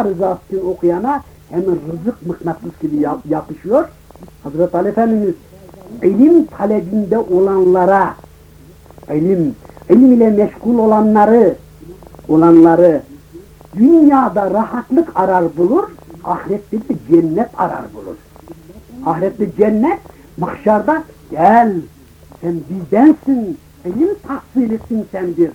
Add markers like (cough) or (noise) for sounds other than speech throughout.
Allah rızası için okuyana hemen rızık mıknatıs gibi yap- yapışıyor. Hazreti Ali Efendimiz ilim talebinde olanlara ilim, ilim ile meşgul olanları olanları dünyada rahatlık arar bulur, ahirette de cennet arar bulur. Ahirette cennet, mahşarda gel, sen bizdensin, ilim tahsil etsin sendir.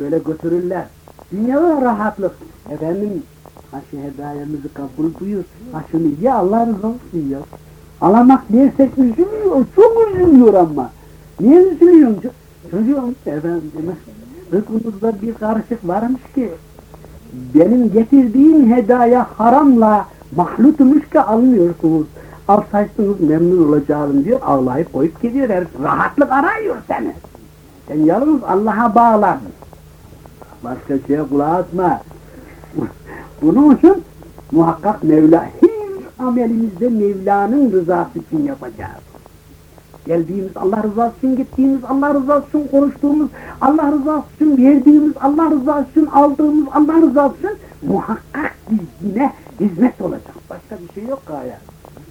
Böyle götürürler. Dünyada rahatlık. Efendim, ha şu hedayemizi kabul buyur. Ha şunu ye Allah razı olsun ya. Alamak dersek üzülüyor, çok üzülüyor ama. Niye üzülüyorsun? Çocuğum efendim, rızkınızda bir karışık varmış ki, benim getirdiğim hedaya haramla mahlutmuş ki almıyorsunuz. Alsaydınız memnun olacağım diyor, ağlayıp koyup gidiyor. Herif rahatlık arıyor seni. Sen yalnız Allah'a bağlan. Başka şeye kulak atma. Bunun için muhakkak Mevla, her amelimizde Mevla'nın rızası için yapacağız. Geldiğimiz Allah rızası için, gittiğimiz Allah rızası için, konuştuğumuz Allah rızası için, verdiğimiz Allah rızası için, aldığımız Allah rızası için muhakkak yine hizmet olacak. Başka bir şey yok gaye.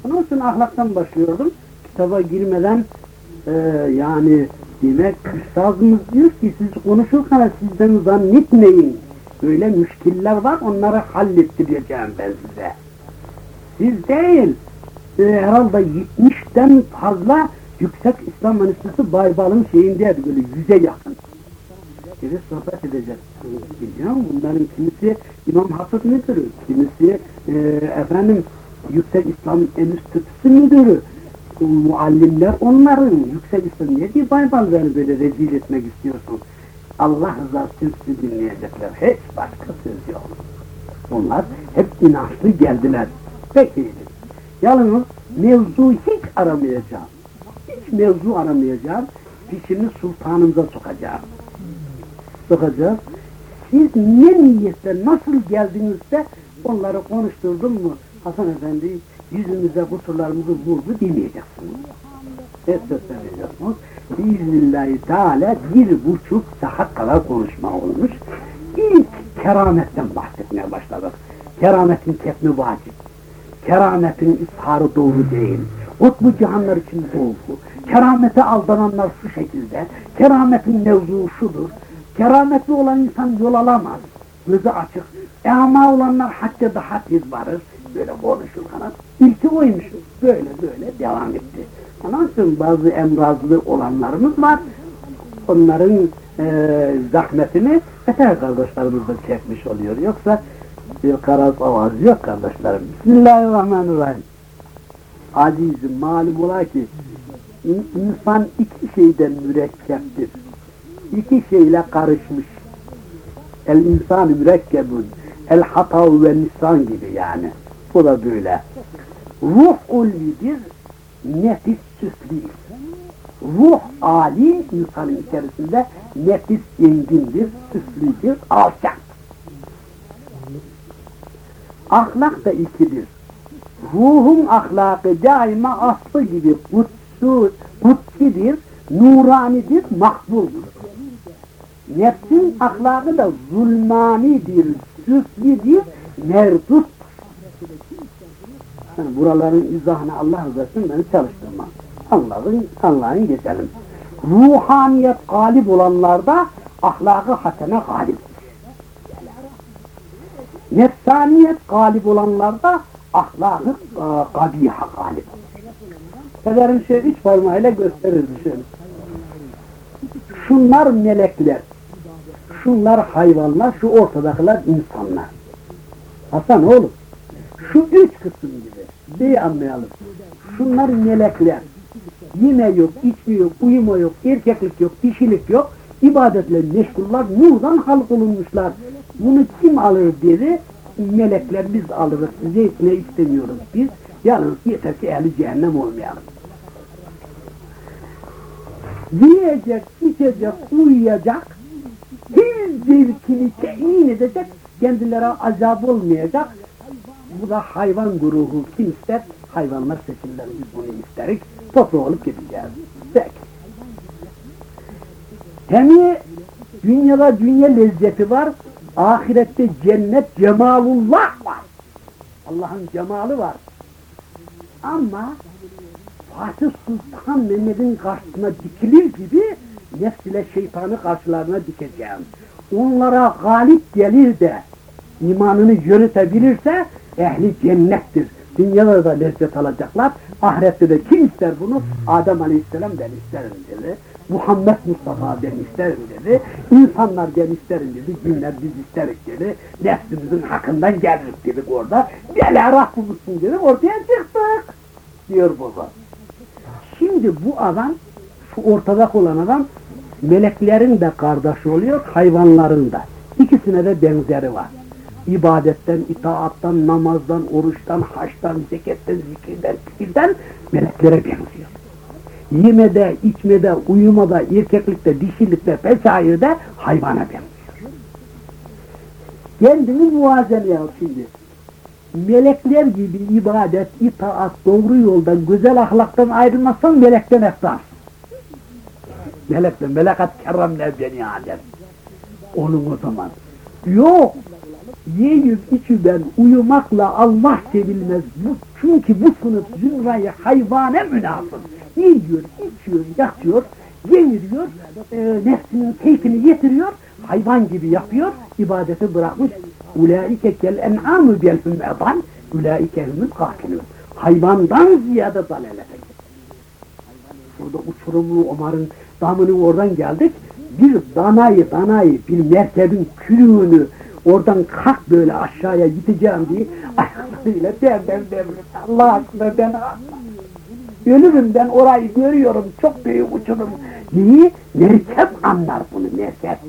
Onun için ahlaktan başlıyordum. Kitaba girmeden e, yani demek üstazımız diyor ki siz konuşurken sizden zannetmeyin. Böyle müşkiller var onları hallettireceğim ben size. Siz değil e, herhalde 70'ten fazla Yüksek İslam Üniversitesi Baybal'ın şeyindeydi böyle yüze yakın. Geri sohbet edeceğiz. Biliyorum bunların kimisi İmam Hafız müdürü, kimisi e, efendim Yüksek İslam Enstitüsü müdürü, muallimler onların Yüksek İslam niye bir Baybal böyle rezil etmek istiyorsun? Allah rızası için dinleyecekler. Hiç başka söz yok. Onlar hep inançlı geldiler. Peki. Yalnız mevzu hiç aramayacağım. Hiç mevzu aramayacağım. Dişimi sultanımıza sokacağım. Sokacağız. Siz ne niyetle nasıl geldinizse onları konuşturdum mu Hasan Efendi yüzümüze kusurlarımızı vurdu demeyeceksiniz. Hep söyleyeceksiniz. Biiznillahü Teala bir buçuk saat kadar konuşma olmuş. İlk kerametten bahsetmeye başladık. Kerametin ketmi vacip. Kerametin isharı doğru değil. Kutbu cihanlar için doğru. Keramete aldananlar şu şekilde. Kerametin mevzuu şudur. Kerametli olan insan yol alamaz. Gözü açık. Ama olanlar hatta daha tez varır. Böyle konuşur kanat. İlki oymuş. Böyle böyle devam etti. Onun için bazı emrazlı olanlarımız var. Onların e, zahmetini Eter kardeşlerimiz de çekmiş oluyor. Yoksa bir karaz avaz yok kardeşlerim. Bismillahirrahmanirrahim. Azizim malum ola ki in- insan iki şeyden mürekkeptir. İki şeyle karışmış. El insan mürekkebun. El hatav ve nisan gibi yani. Bu da böyle. Ruh ulvidir, nefis süflidir. Ruh âli insanın içerisinde nefis zengindir, süflidir, alçak. Ahlak da ikidir. Ruhun ahlakı daima aslı gibi kutsu, kutsidir, nuranidir, makbuldur. Nefsin ahlakı da zulmanidir, süflidir, merdut. Yani buraların izahını Allah rızası beni çalıştırma. Allah'ın Allah'ın geçelim. Ruhaniyet galip olanlarda ahlakı hasene galip. Nefsaniyet galip olanlarda ahlakı e, kabiha galip. Pederim şey üç parmağıyla gösterir şöyle. Şunlar melekler, şunlar hayvanlar, şu ortadakiler insanlar. Hasan oğlum, şu üç kısım gibi bir anlayalım. Şunlar melekler. Yeme yok, içme yok, uyuma yok, erkeklik yok, dişilik yok. İbadetle meşgullar, nurdan halk olunmuşlar. Bunu kim alır dedi? Melekler biz alırız, size etmeye istemiyoruz biz. Yalnız yeter ki ehli cehennem olmayalım. Yiyecek, içecek, uyuyacak, hiç zevkini temin edecek, kendilerine azap olmayacak. Bu da hayvan grubu kim ister? Hayvanlar seçimler biz bunu isteriz. Toplu olup gideceğiz. Peki. Hem dünyada dünya lezzeti var, ahirette cennet cemalullah var. Allah'ın cemali var. Ama Fatih Sultan Mehmet'in karşısına dikilir gibi nefs ile şeytanı karşılarına dikeceğim. Onlara galip gelir de imanını yürütebilirse ehli cennettir. Dünyada da lezzet alacaklar. Ahirette de kim ister bunu? Adem Aleyhisselam ben isterim dedi. Muhammed Mustafa ben isterim dedi. İnsanlar ben isterim dedi. Günler biz isteriz dedi. Nefsimizin hakkından geldik dedik orada. Bela rahmımızsın dedik. Ortaya çıktık. Diyor baba. Şimdi bu adam, şu ortada olan adam meleklerin de kardeşi oluyor, hayvanların da. İkisine de benzeri var. İbadetten, itaattan, namazdan, oruçtan, haçtan, zeketten, zikirden, fikirden meleklere benziyor. Yemede, içmede, uyumada, erkeklikte, dişilikte, vesairede hayvana benziyor. Kendini muazene al şimdi. Melekler gibi ibadet, itaat, doğru yoldan, güzel ahlaktan ayrılmazsan melekten eftar. Melekten, melekat kerramne beni Adem. Onun o zaman. Yok, yiyip içüben uyumakla Allah sevilmez. Çünkü bu sınıf zümrayı hayvane münasır. Yiyor, içiyor, yatıyor, yemiriyor, e, nefsinin keyfini getiriyor, hayvan gibi yapıyor, ibadeti bırakmış. Ulaike kel en'amü belhum edan, ulaike humul katilun. Hayvandan ziyade dalalete Burada uçurumlu Omar'ın damını oradan geldik. Bir danayı danayı bir merkebin külüğünü oradan kalk böyle aşağıya gideceğim diye ayaklarıyla devden devlet Allah aşkına ben ölürüm ben orayı görüyorum çok büyük uçurum diye merkep anlar bunu merkep.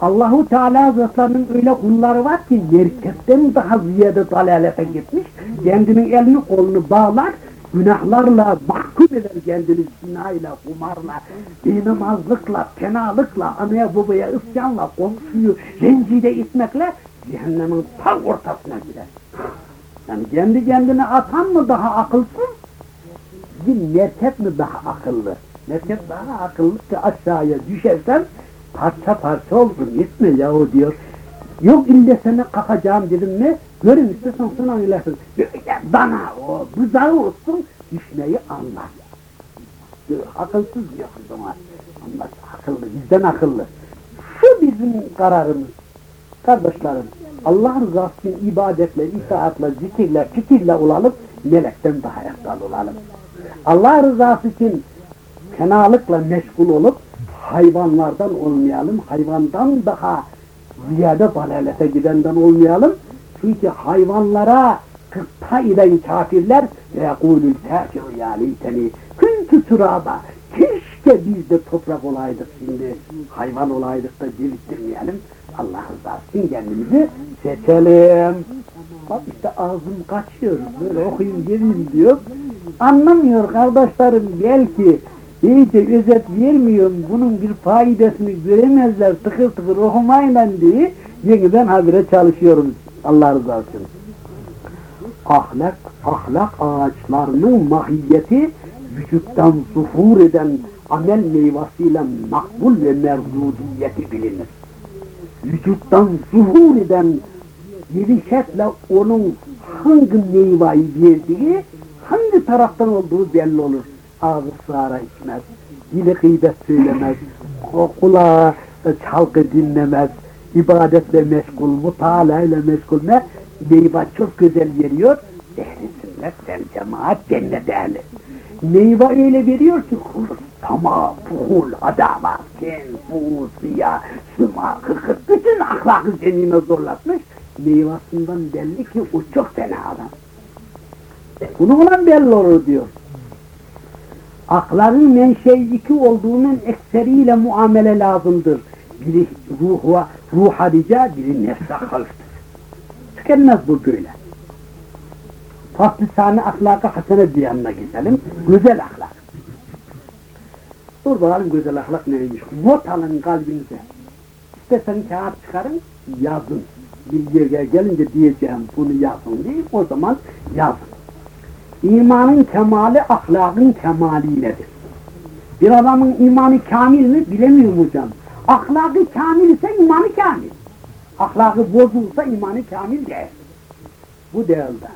Allahu Teala Hazretlerinin öyle kulları var ki merkepten daha ziyade dalalete gitmiş. Kendinin elini kolunu bağlar, günahlarla mahkum eder kendini zinayla, kumarla, dinamazlıkla, fenalıkla, anaya babaya isyanla, komşuyu rencide etmekle cehennemin tam ortasına gider. Yani kendi kendine atan mı daha akılsız, bir merkep mi daha akıllı? Merkep daha akıllı ki aşağıya düşersen parça parça olsun gitme yahu diyor. Yok ille sana kalkacağım dedim mi? Görün istiyorsan sana öylesin. Bana o buzağı olsun düşmeyi anlar. Akılsız diyor zaman. Anlar akıllı bizden akıllı. Şu bizim kararımız. Kardeşlerim Allah rızası ibadetle, itaatle, zikirle, fikirle olalım, melekten daha eftal olalım. Allah rızası için fenalıkla meşgul olup hayvanlardan olmayalım, hayvandan daha ziyade dalalete gidenden olmayalım. Çünkü hayvanlara kıpta eden kafirler yekulül kafir ya leyteni küntü turaba keşke biz de toprak olaydık şimdi hayvan olaydık da geliştirmeyelim. Allah rızası için kendimizi seçelim. Bak işte ağzım kaçıyor. Böyle okuyayım gelin diyor. Anlamıyor kardeşlerim belki iyice özet vermiyorum. Bunun bir faydasını göremezler tıkır tıkır okumayla diye yeniden habire çalışıyorum. Allah rızası için. Ahlak, ahlak ağaçlarının mahiyeti vücuttan zuhur eden amel meyvasıyla makbul ve merdudiyeti bilinir. Vücuttan zuhur eden gelişetle onun hangi meyveyi verdiği, hangi taraftan olduğu belli olur. Ağzı sığara içmez, dili gıybet söylemez, kulağı çalgı dinlemez, ibadetle meşgul, mutala ile meşgul ne? Meyve çok güzel veriyor, ehli sünnet sen cemaat cennet ehli. Meyve öyle veriyor ki hırs, tamah, fuhul, adavat, ken, fuhul, siya, sıma, kıkıt, bütün ahlakı zemine zorlatmış. Meyvasından belli ki o çok fena adam. Bununla belli olur diyor. Akların menşei iki olduğunun ekseriyle muamele lazımdır. Biri ruha, ruha rica, biri nefse halktır. Tükenmez bu böyle. Farklı sani ahlaka hasene bir yanına gidelim. Güzel ahlak. Dur bakalım güzel ahlak neymiş. Not alın kalbinize. İstersen kağıt çıkarın, yazın. Bir yere gelince diyeceğim bunu yazın diye o zaman yazın. İmanın kemali ahlakın kemalindedir. Bir adamın imanı kamil mi bilemiyorum hocam. Ahlakı kamil ise imanı kamil. Ahlakı bozulsa imanı kamil değil. bu değerde.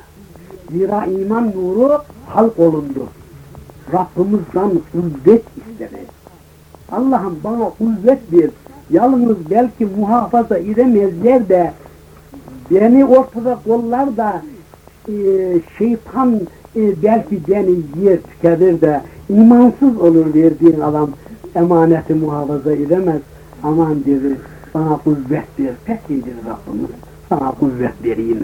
Zira iman nuru halk olundu. Rabbimizden kuvvet istedi. Allah'ım bana kuvvet ver. Yalnız belki muhafaza edemezler de beni ortada kollar da e, şeytan e, belki beni yer tüketir de imansız olur verdiğin adam emaneti muhafaza edemez. Aman dedi bana kuvvet ver. Pekidir Rabbimiz sana kuvvet vereyim.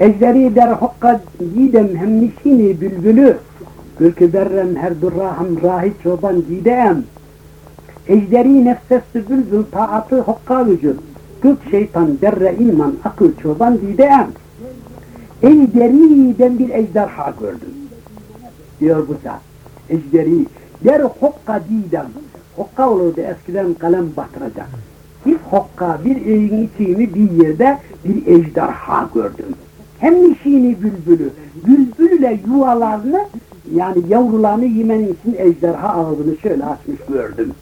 Ejderi der hokka gidem hemnişini bülbülü Ülkü berrem her durrahım rahi çoban gidem Ejderi nefsesi bülbül taatı hokka vücud Gök şeytan derre iman akıl çoban gidem Ejderiden bir ejderha gördüm diyor bu zat. Ejderi der hokka didem Hokka olurdu eskiden kalem batıracak bir hokka, bir evin içini bir yerde bir ejderha gördüm. Hem nişini bülbülü, bülbülle yuvalarını yani yavrularını yemenin için ejderha ağzını şöyle açmış gördüm.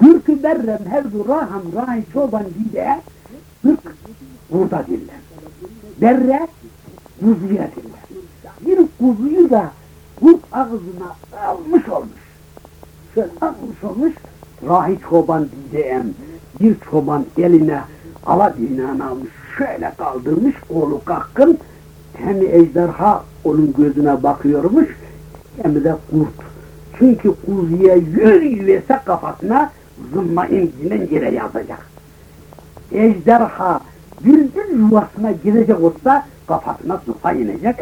Gürkü berrem her duraham rahi çoban dile, gürk burada diller. Berre kuzuya diller. Bir kuzuyu da kurt ağzına almış olmuş. Şöyle almış olmuş, rahi çoban diyeceğim. Bir çoban eline aladinanı almış, şöyle kaldırmış, kolu kalkın, hem ejderha onun gözüne bakıyormuş, hem de kurt. Çünkü kuzuya yür yüvese kafasına zımma incinen yere yazacak. Ejderha bülbül yuvasına girecek olsa kafasına zımma inecek.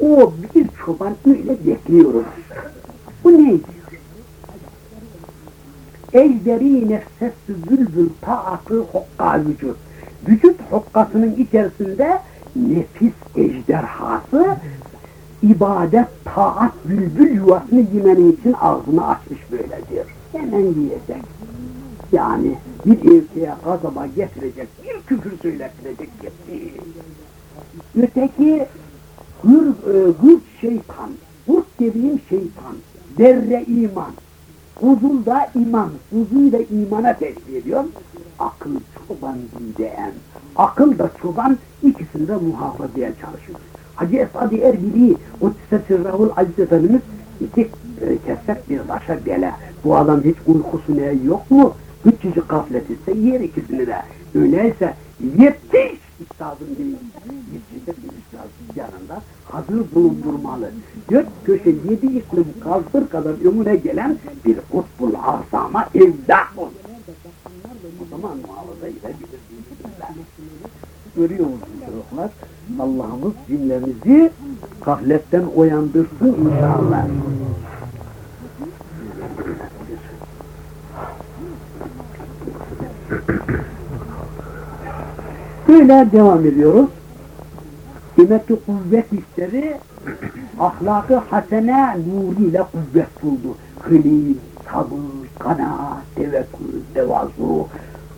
O bir çoban öyle bekliyoruz. Bu neydi? Ejderi nefsesü bülbül taatı hokka vücut. Vücut hokkasının içerisinde nefis ejderhası ibadet, taat, bülbül yuvasını yemenin için ağzını açmış böyle diyor. Hemen yiyecek. Yani bir erkeğe gazaba getirecek, bir küfür söylettirecek gitti. Öteki hır, e, hırt şeytan, hırt dediğim şeytan, derre iman. Uzun da iman, uzun da imana teşbih ediyor. Akıl çoban diyeceğim. Akıl da çoban ikisini de muhafazaya çalışıyor. Hacı Esad-ı Erbili, o Sirrahul Aziz Efendimiz iki e, kesek bir başa bela. Bu adam hiç uykusu ne yok mu? Küçücük gaflet etse yer ikisini de. Öyleyse yetiş üstadım değil. Yetişecek bir üstad yanında hazır bulundurmalı. Dört köşe yedi iklim kalsır kadar ömüne gelen bir kutbul asama evdah olur. O zaman muhafaza edebilir. Görüyor musunuz çocuklar? Allah'ımız cümlemizi gafletten uyandırsın inşallah. Böyle devam ediyoruz. Demek ki kuvvet işleri ahlakı hasene nuriyle kuvvet buldu. Hılim, sabır, kanaat, tevekkül, tevazu,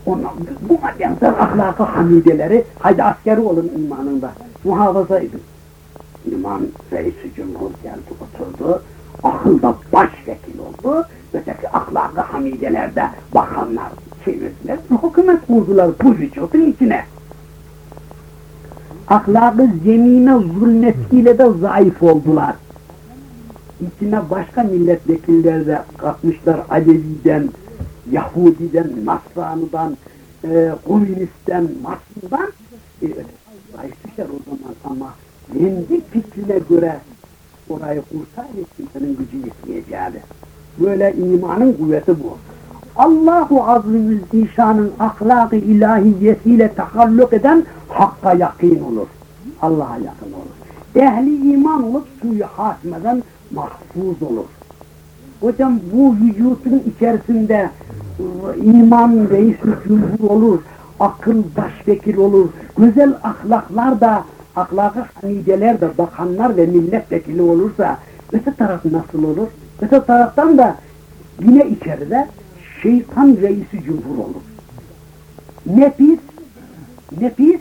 ona, buna benzer ahlakı hamideleri, haydi askeri olun imanında, muhafaza edin. İman reisi cumhur geldi oturdu, akılda başvekil oldu, öteki ahlakı hamidelerde bakanlar çevirdiler, hükümet kurdular bu vücudun içine. Ahlakı zemine zulmetiyle de zayıf oldular. İçine başka milletvekilleri de katmışlar Alevi'den, Yahudi'den, Nasrani'den, e, Komünist'ten, Mars'tan e, zayıflar o zaman ama kendi fikrine göre orayı kurtar kimsenin gücü yetmeyeceği. Böyle imanın kuvveti bu. Allahu Azim Zişan'ın ahlakı ilahiyesiyle takalluk eden hakka yakın olur. Allah'a yakın olur. Ehli iman olup suyu hasmeden mahfuz olur. Hocam bu vücudun içerisinde iman reis cumhur olur, akıl başvekil olur, güzel ahlaklar da, ahlakı hamideler de bakanlar ve milletvekili olursa öte taraf nasıl olur? Öte taraftan da yine içeride şeytan reisi cumhur olur. Nefis, nefis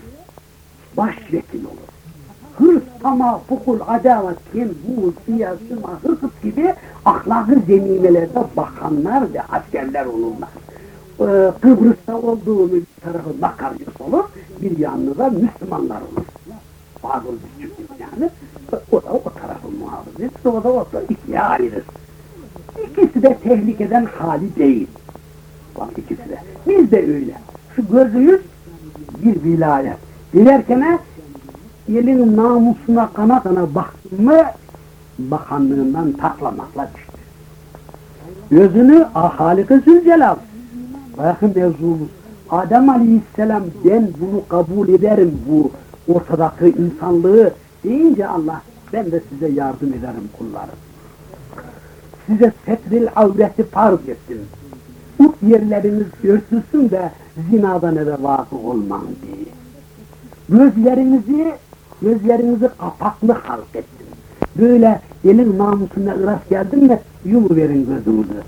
başvekil olur. Hırs, ama, fukul, adavet, kin, buğz, siyasıma, hırsız gibi ahlakı zemimelerde bakanlar ve askerler olurlar. Ee, Kıbrıs'ta olduğu bir tarafı Makaryos olur, bir yanında Müslümanlar olur. bir çocuk yani. O da o tarafı muhafız o da o da ikiye ayırır. İkisi de tehlikeden hali değil. Bak ikisi de. Biz de öyle. Şu gördüğünüz bir vilayet. Dilerken elin namusuna kana kana baktın mı bakanlığından taklamakla düştü. Gözünü Halik-i Zülcelal. Bakın mevzumuz. Adem Aleyhisselam ben bunu kabul ederim bu ortadaki insanlığı deyince Allah ben de size yardım ederim kullarım. Size setril avreti farz ettim. Ut yerleriniz örtülsün de zinadan eve vakı olman diye. Gözlerinizi, gözlerinizi kapaklı halk ettim. Böyle elin namusuna ıras geldin de yumuverin gözünüzü.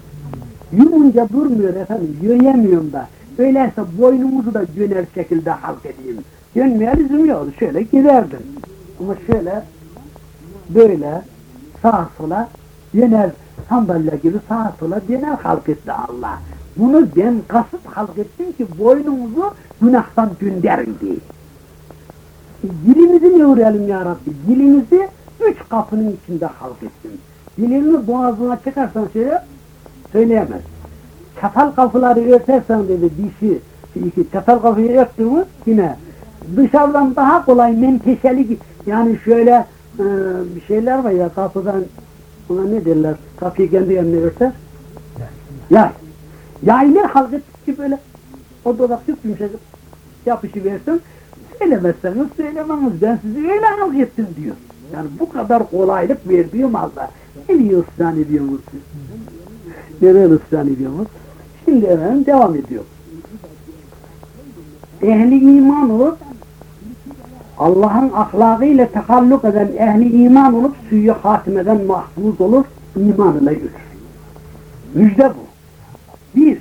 Yumunca durmuyor efendim, yiyemiyorum da. Öyleyse boynumuzu da döner şekilde halk edeyim. Dönmeye lüzum yok, şöyle giderdim. Ama şöyle, böyle, sağa sola döner, sandalye gibi sağa sola döner halk etti Allah. Bunu ben kasıt halk ettim ki boynumuzu günahtan döndürün diye. Dilimizi ne uğrayalım ya Rabbi? Dilimizi üç kapının içinde halk ettim. Dilini boğazına çıkarsan şöyle söyleyemez. Çatal kapıları örtersen dedi dişi, iki çatal kapıyı örttü yine dışarıdan daha kolay menteşeli yani şöyle e, bir şeyler var ya kapıdan ona ne derler kapıyı kendi yerine örter yay yaylı halk ettik ki böyle o dolak çok yumuşacık yapışıversin. Söylemezseniz söylemeniz ben sizi öyle halk ettim diyor. Yani bu kadar kolaylık verdiğim halde ne niye ısrar ediyorsunuz siz. Neden ısrar ediyorsunuz şimdi efendim devam ediyor. Ehli iman olup Allah'ın ahlakıyla tekalluk eden ehli iman olup suyu hatimeden mahfuz olur, iman ile yürür. Müjde bu. Bir,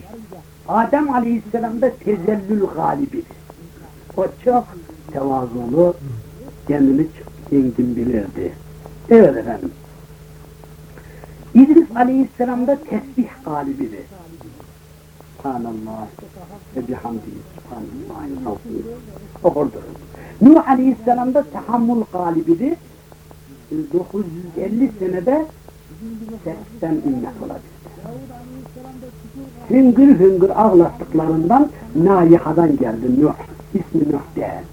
Adem Aleyhisselam'da tezellül galibidir. O çok tevazulu, kendini çok zengin bilirdi. Evet efendim. İdris Aleyhisselam'da tesbih galibidir. Subhanallah ve bihamdihi Subhanallah. Okurdur. Nuh Aleyhisselam'da tahammül galibidir. 950 senede sesten inmek olabildi. Hüngür hüngür ağlattıklarından Nayihadan geldi Nuh. İsmi Nuh değil.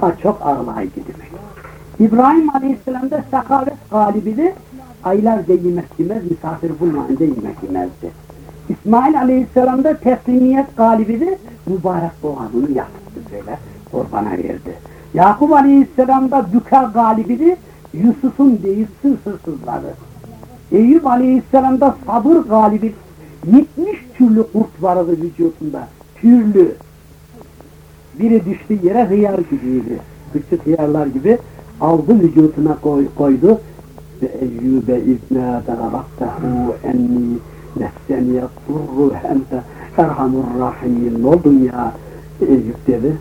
Ha çok ağlayıcı demek. İbrahim Aleyhisselam'da sakavet galibidir. Aylarca yemek yemez, misafir bulmayınca yemek yemezdi. İsmail Aleyhisselam'da teslimiyet galibidir. Mübarek boğazını yaktı böyle kurbana verdi. Yakup Aleyhisselam'da düka galibidir, Yusuf'un değil sırsızları. Eyüp Aleyhisselam'da sabır galibidir, 70 türlü kurt vardı vücudunda, türlü. Biri düştü yere hıyar gibiydi, küçük hıyarlar gibi aldı vücuduna koy, koydu. Ve Eyyübe iznâde rabbehu enni nefseni yadurru ente erhamur rahim. Ne oldun ya Eyüp dedi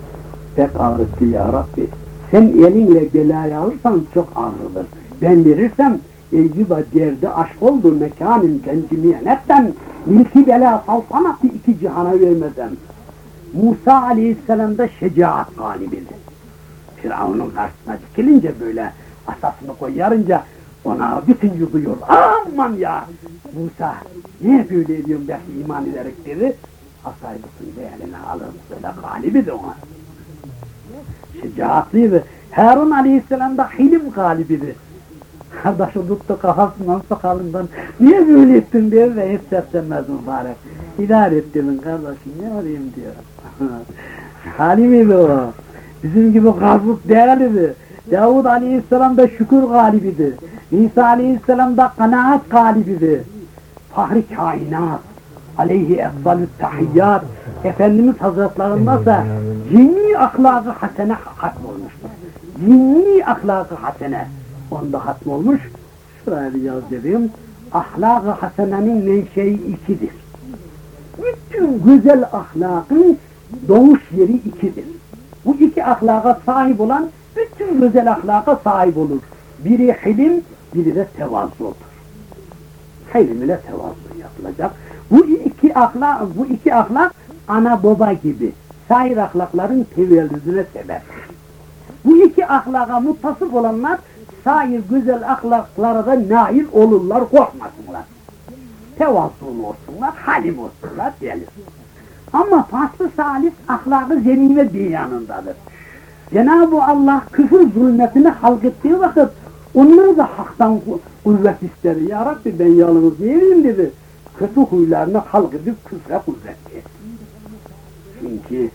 pek ağrıttı ya Rabbi. Sen elinle belayı alırsan çok ağrıdır. Ben verirsem Eyyub'a derdi aşk oldu mekanın kendimiyenetten milki bela saltanatı iki cihana vermeden. Musa aleyhisselamda şecaat galibidir. Firavun'un karşısına dikilince böyle asasını koyarınca ona bütün yuduyor. Aman ya! Musa niye böyle ediyorum belki iman ederek dedi. Bütün eline alır böyle galibidir ona şecaatliydi. Harun Aleyhisselam da hilim Kardeşi tuttu kafasından sakalından niye böyle ettin diye ve hiç seslenmez mübarek. İdare ettirin kardeşim ne olayım diyor. (laughs) Halimiydi o. Bizim gibi gazlık değerliydi. Davud Aleyhisselam da şükür galibidir. İsa Aleyhisselam da kanaat galibidir. Fahri kainat aleyhi efsalü tahiyyat Efendimiz Hazretlerindeyse cinni ahlakı hasene hatm olmuştur. Cinni ahlakı hasene onda hatm olmuş. Şuraya bir yaz dedim. Ahlak-ı hasenenin menşei ikidir. Bütün güzel ahlakın doğuş yeri ikidir. Bu iki ahlaka sahip olan bütün güzel ahlaka sahip olur. Biri hilim, biri de tevazudur. Hilim ile tevazu yapılacak. Bu iki ahlak, bu iki ahlak ana baba gibi sair ahlakların tevellüdüne sebep. Bu iki ahlaka muttasıf olanlar sair güzel ahlaklara da nail olurlar, korkmasınlar. Tevazzulu olsunlar, halim olsunlar diyelim. Ama faslı salis ahlakı zenime bir yanındadır. Cenab-ı Allah küfür zulmetini halk ettiği vakit onlar da haktan kuvvet ister. Ya Rabbi ben yalnız değilim dedi. Kötü huylarını halk edip küfre kuvvet Çünkü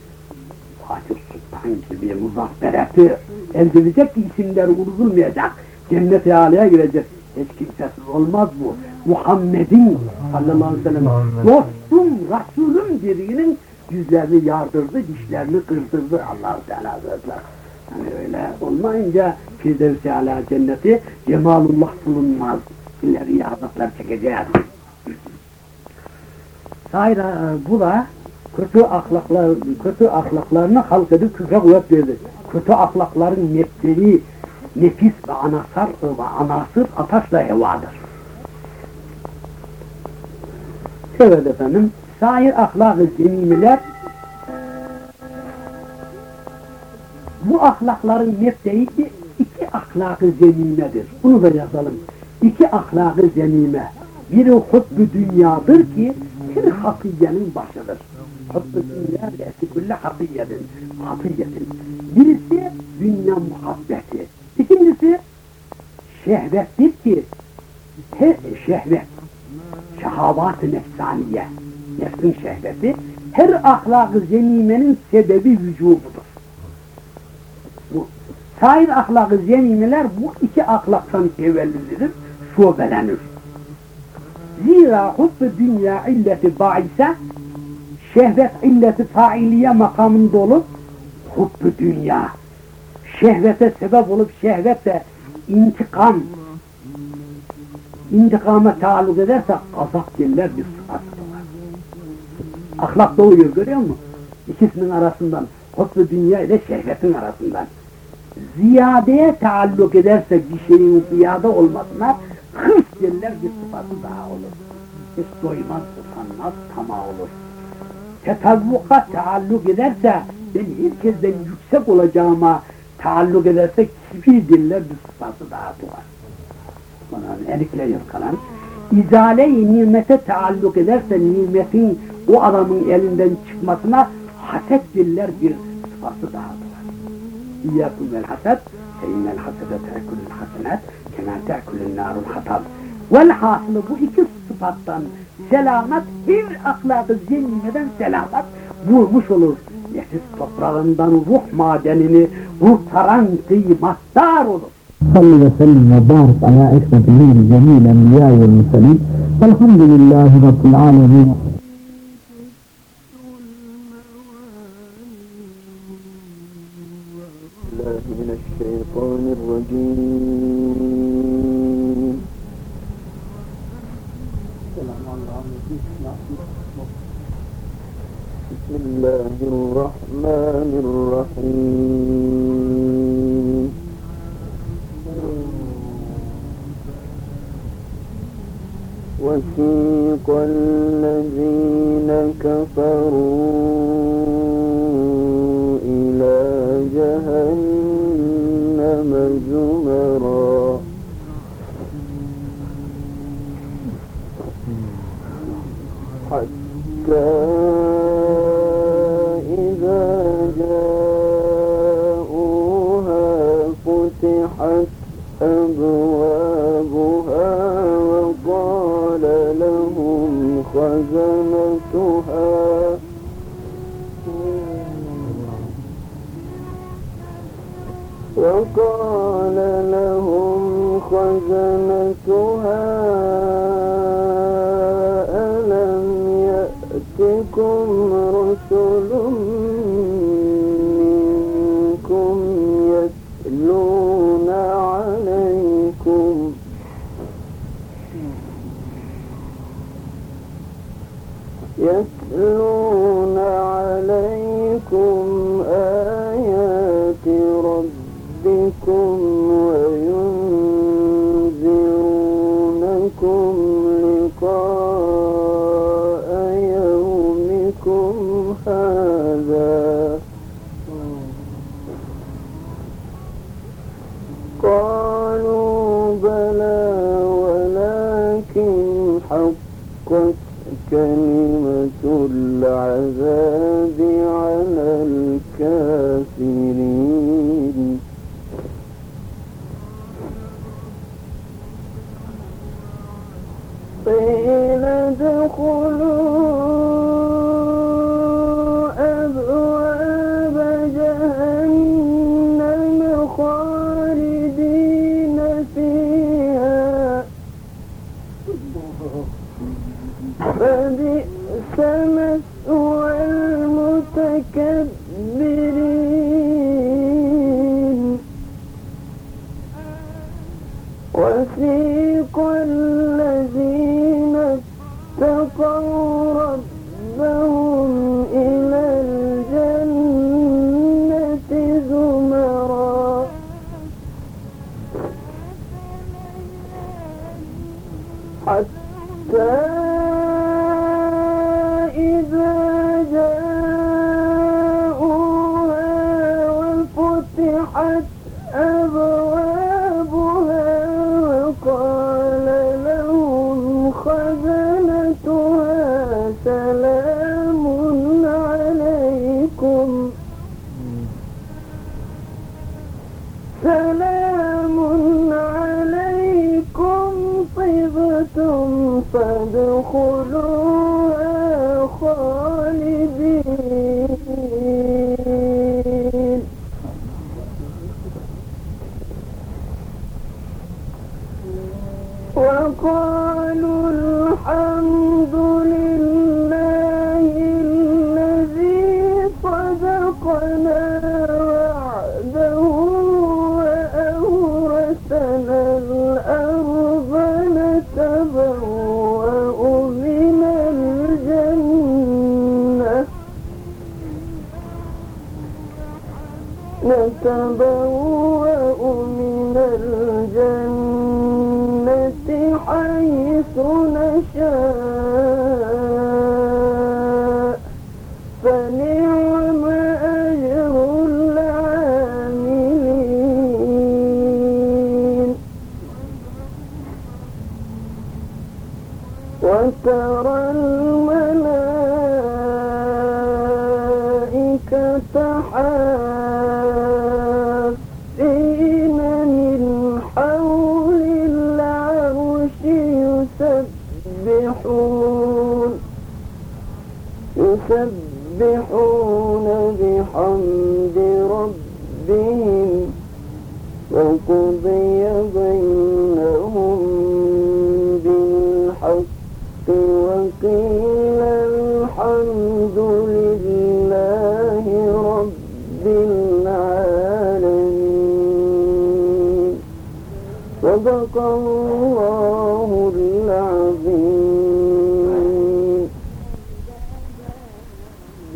Fatih Sultan gibi muzaffereti elde edecek ki isimleri unutulmayacak. Cennet-i Ali'ye girecek. Hiç kimsesiz olmaz bu. Muhammed'in sallallahu aleyhi ve sellem dostum, Resulüm dediğinin yüzlerini yardırdı, dişlerini kırdırdı allah Teala Hazretleri. Yani öyle olmayınca Firdevs-i Ala cenneti cemalullah bulunmaz. İleri yazıklar çekeceğiz. Hayır, bu da kötü ahlaklar, kötü ahlaklarını halk edip küfre kuvvet verdi. Kötü ahlakların nefsleri, nefis ve anasar ve anasır ataşla hevadır. Evet efendim, sair ahlak-ı cemimeler bu ahlakların nefseyi iki ahlak-ı zemimedir. Bunu da yazalım. İki ahlak-ı zemime. Biri hutbu dünyadır ki her hakiyenin başıdır. Hutbu dünya esi külle hakiyetin. Hakiyetin. Birisi dünya muhabbeti. İkincisi şehvettir ki her şehvet, şehavat-ı nefsaniye, nefsin şehveti her ahlak-ı zemimenin sebebi vücubudur. Bu sair ahlak-ı zemimeler bu iki ahlaktan tevellüdüdür, şubelenir. Zira hubbu dünya illeti baise şehvet illeti failiye makamında olup hubbu dünya şehvete sebep olup şehvete intikam intikama taalluk ederse azap diller bir sıfatıdır. Ahlak doğuyor görüyor musun? İkisinin arasından hubbu dünya ile şehvetin arasından ziyadeye taalluk ederse bir şeyin ziyade olmasına hırs denilen bir sıfatı daha olur. Hiç doymaz, utanmaz, tamah olur. Tetavvuka taalluk ederse ben herkesten yüksek olacağıma taalluk ederse kibir denilen bir sıfatı daha doğar. Buna elikle yırkalan. İzale-i nimete taalluk ederse nimetin o adamın elinden çıkmasına haset diller bir sıfatı daha doğar. İyyâkum vel haset innel hasede te'kulül hasenat kemâ te'kulün nârul hatab. Velhasılı bu iki sıfattan selamet bir ahlakı zengineden selamet vurmuş olur. Nefis toprağından ruh madenini kurtaran kıymatdar olur. صل وسلم وبارك على أشرف النبي جميع الأنبياء والمرسلين والحمد لله رب العالمين الله من الشيطان الرجيم الله الرحمن الرحيم. وسيق الذين كفروا إلى جهنم زمرا حتى وقال لهم خزنتها ألم يأتكم رسل منكم يتلون عليكم يتلون كلمة العذاب على الكافرين. سلام عليكم طبتم فادخلوا December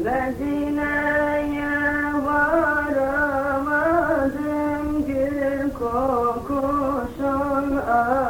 Medine'ye varamadım gül kokuşun ağır.